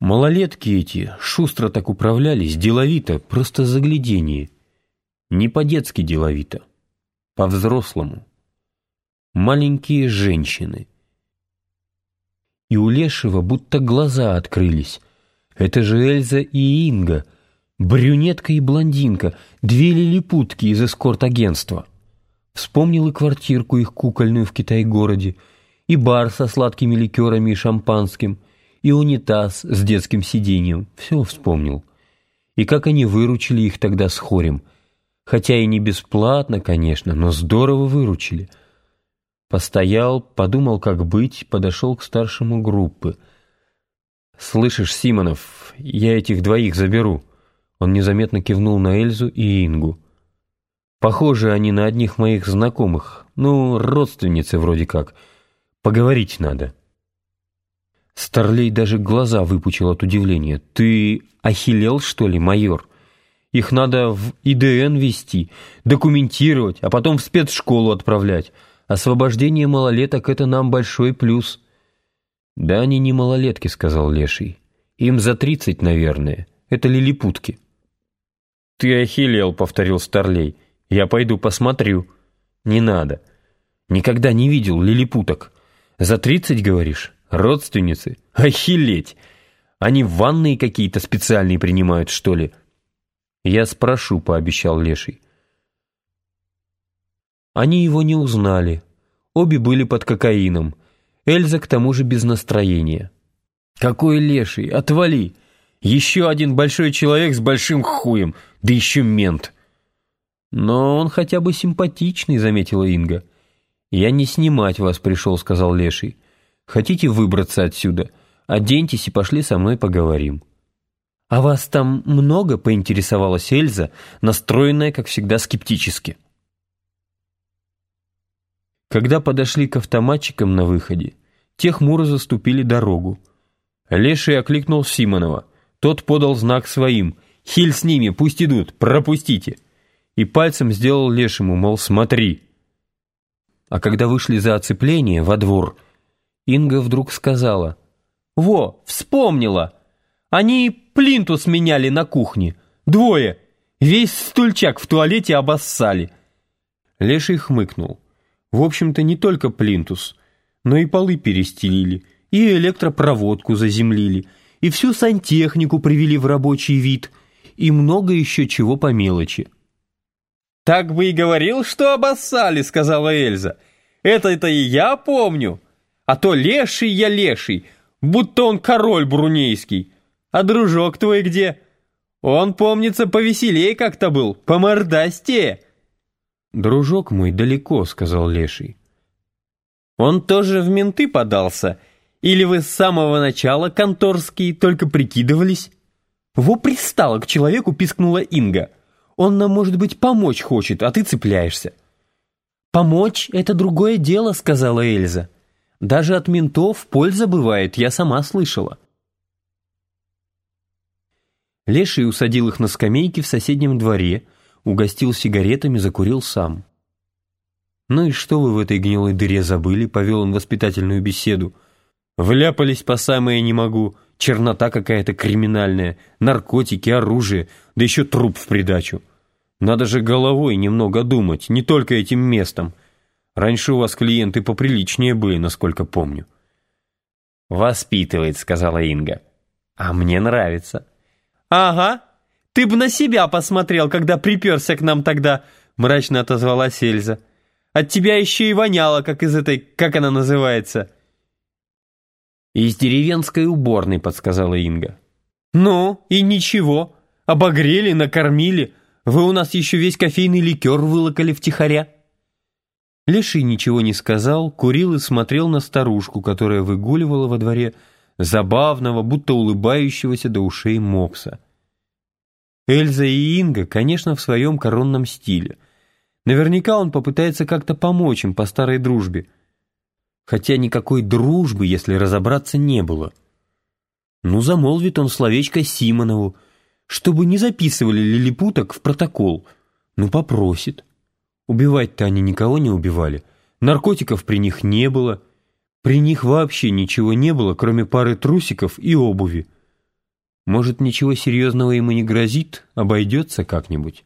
Малолетки эти шустро так управлялись, деловито, просто заглядение. Не по-детски деловито, по-взрослому. Маленькие женщины. И у Лешего будто глаза открылись. Это же Эльза и Инга, брюнетка и блондинка, две лилипутки из эскорт-агентства. Вспомнил и квартирку их кукольную в Китай-городе, и бар со сладкими ликерами и шампанским, и унитаз с детским сиденьем. Все вспомнил. И как они выручили их тогда с хорем. Хотя и не бесплатно, конечно, но здорово выручили. Постоял, подумал, как быть, подошел к старшему группы. «Слышишь, Симонов, я этих двоих заберу». Он незаметно кивнул на Эльзу и Ингу. «Похожи они на одних моих знакомых, ну, родственницы вроде как». Поговорить надо». Старлей даже глаза выпучил от удивления. «Ты охилел, что ли, майор? Их надо в ИДН вести, документировать, а потом в спецшколу отправлять. Освобождение малолеток — это нам большой плюс». «Да они не малолетки», — сказал Леший. «Им за тридцать, наверное. Это лилипутки». «Ты охилел», — повторил Старлей. «Я пойду посмотрю». «Не надо. Никогда не видел лилипуток». За тридцать, говоришь? Родственницы? Охилеть! Они ванные какие-то специальные принимают, что ли? Я спрошу, пообещал Леший. Они его не узнали. Обе были под кокаином. Эльза к тому же без настроения. «Какой леший? Отвали! Еще один большой человек с большим хуем, да еще мент!» «Но он хотя бы симпатичный», — заметила Инга. «Я не снимать вас пришел», — сказал Леший. «Хотите выбраться отсюда? Оденьтесь и пошли со мной поговорим». «А вас там много?» — поинтересовалась Эльза, настроенная, как всегда, скептически. Когда подошли к автоматчикам на выходе, те хмуро заступили дорогу. Леший окликнул Симонова. Тот подал знак своим. «Хиль с ними, пусть идут, пропустите!» И пальцем сделал Лешему, мол, смотри. А когда вышли за оцепление во двор, Инга вдруг сказала. «Во, вспомнила! Они плинтус меняли на кухне. Двое. Весь стульчак в туалете обоссали». Леший хмыкнул. В общем-то, не только плинтус, но и полы перестелили, и электропроводку заземлили, и всю сантехнику привели в рабочий вид, и много еще чего по мелочи. «Так бы и говорил, что обоссали», — сказала Эльза. «Это-то и я помню. А то леший я леший, будто он король брунейский. А дружок твой где? Он, помнится, повеселее как-то был, помордастее». «Дружок мой далеко», — сказал леший. «Он тоже в менты подался? Или вы с самого начала конторские только прикидывались?» «Во пристало к человеку», — пискнула Инга. Он нам, может быть, помочь хочет, а ты цепляешься». «Помочь — это другое дело», — сказала Эльза. «Даже от ментов польза бывает, я сама слышала». Леший усадил их на скамейке в соседнем дворе, угостил сигаретами, закурил сам. «Ну и что вы в этой гнилой дыре забыли?» — повел он воспитательную беседу. «Вляпались по самое не могу чернота какая-то криминальная, наркотики, оружие, да еще труп в придачу. Надо же головой немного думать, не только этим местом. Раньше у вас клиенты поприличнее были, насколько помню». «Воспитывает», — сказала Инга. «А мне нравится». «Ага, ты бы на себя посмотрел, когда приперся к нам тогда», — мрачно отозвалась Эльза. «От тебя еще и воняло, как из этой, как она называется?» «Из деревенской уборной», — подсказала Инга. «Ну, и ничего. Обогрели, накормили. Вы у нас еще весь кофейный ликер вылокали втихаря». Леший ничего не сказал, курил и смотрел на старушку, которая выгуливала во дворе забавного, будто улыбающегося до ушей мопса. Эльза и Инга, конечно, в своем коронном стиле. Наверняка он попытается как-то помочь им по старой дружбе — хотя никакой дружбы, если разобраться, не было. Ну, замолвит он словечко Симонову, чтобы не записывали лилипуток в протокол. Ну, попросит. Убивать-то они никого не убивали. Наркотиков при них не было. При них вообще ничего не было, кроме пары трусиков и обуви. Может, ничего серьезного ему не грозит, обойдется как-нибудь.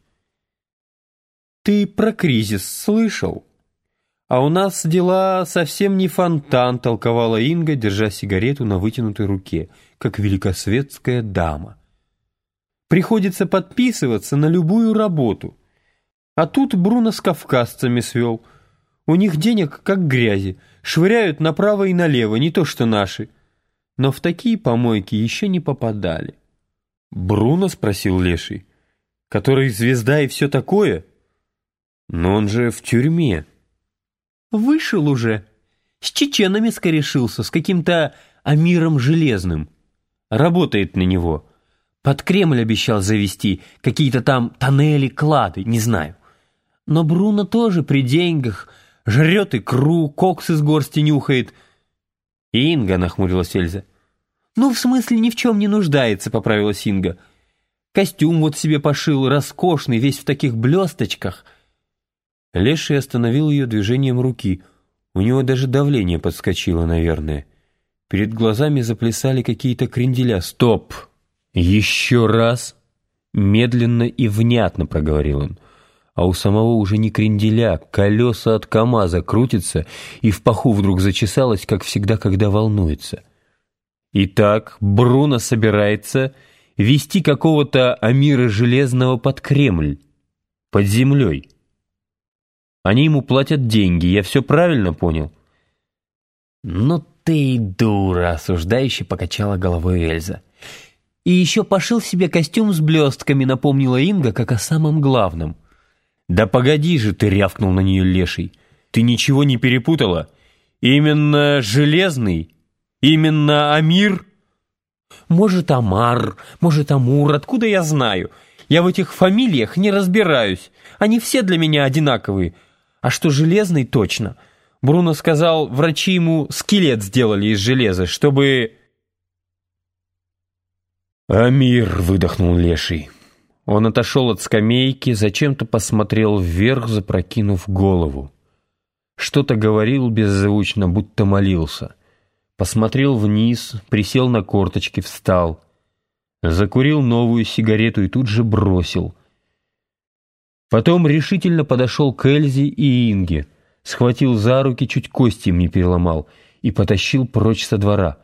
«Ты про кризис слышал?» «А у нас дела совсем не фонтан», — толковала Инга, держа сигарету на вытянутой руке, как великосветская дама. «Приходится подписываться на любую работу. А тут Бруно с кавказцами свел. У них денег как грязи, швыряют направо и налево, не то что наши. Но в такие помойки еще не попадали». «Бруно?» — спросил Леший. «Который звезда и все такое?» «Но он же в тюрьме». Вышел уже. С чеченами скорешился, с каким-то Амиром Железным. Работает на него. Под Кремль обещал завести, какие-то там тоннели, клады, не знаю. Но Бруно тоже при деньгах, жрет икру, кокс из горсти нюхает. Инга, нахмурилась Эльза. Ну, в смысле, ни в чем не нуждается, поправилась Инга. Костюм вот себе пошил, роскошный, весь в таких блесточках — Леший остановил ее движением руки. У него даже давление подскочило, наверное. Перед глазами заплясали какие-то кренделя. «Стоп! Еще раз!» Медленно и внятно проговорил он. А у самого уже не кренделя, колеса от КамАЗа крутятся, и в паху вдруг зачесалось, как всегда, когда волнуется. Итак, Бруно собирается вести какого-то Амира Железного под Кремль, под землей. Они ему платят деньги, я все правильно понял?» «Ну ты и дура!» — осуждающе покачала головой Эльза. «И еще пошил себе костюм с блестками», — напомнила Инга, как о самом главном. «Да погоди же!» — ты рявкнул на нее леший. «Ты ничего не перепутала? Именно Железный? Именно Амир?» «Может, Амар, может, Амур, откуда я знаю? Я в этих фамилиях не разбираюсь. Они все для меня одинаковые. А что железный точно? Бруно сказал, врачи ему скелет сделали из железа, чтобы... «Амир!» — выдохнул Леший. Он отошел от скамейки, зачем-то посмотрел вверх, запрокинув голову. Что-то говорил беззвучно, будто молился. Посмотрел вниз, присел на корточки, встал. Закурил новую сигарету и тут же бросил. Потом решительно подошел к Эльзе и Инге, схватил за руки, чуть кости им не переломал, и потащил прочь со двора.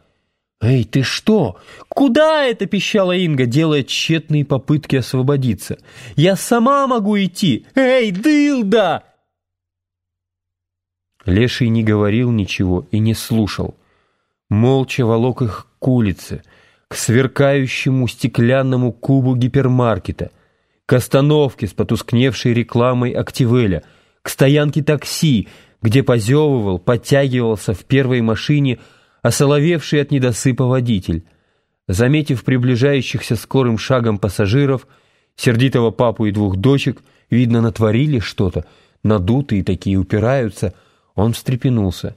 «Эй, ты что? Куда это?» — пищала Инга, делая тщетные попытки освободиться. «Я сама могу идти! Эй, дылда!» Леший не говорил ничего и не слушал. Молча волок их к улице, к сверкающему стеклянному кубу гипермаркета — к остановке с потускневшей рекламой Активеля, к стоянке такси, где позевывал, подтягивался в первой машине осоловевший от недосыпа водитель. Заметив приближающихся скорым шагом пассажиров, сердитого папу и двух дочек, видно, натворили что-то, надутые такие упираются, он встрепенулся.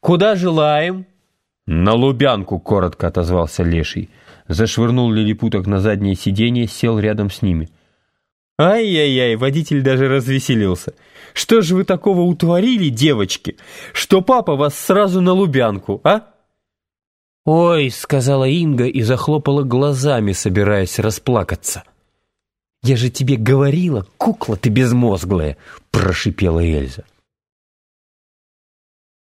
«Куда желаем?» «На Лубянку», — коротко отозвался Леший. Зашвырнул лилипуток на заднее сиденье, сел рядом с ними — Ай-яй-яй, водитель даже развеселился. Что же вы такого утворили, девочки, что папа вас сразу на Лубянку, а? «Ой», — сказала Инга и захлопала глазами, собираясь расплакаться. «Я же тебе говорила, кукла ты безмозглая», — прошипела Эльза.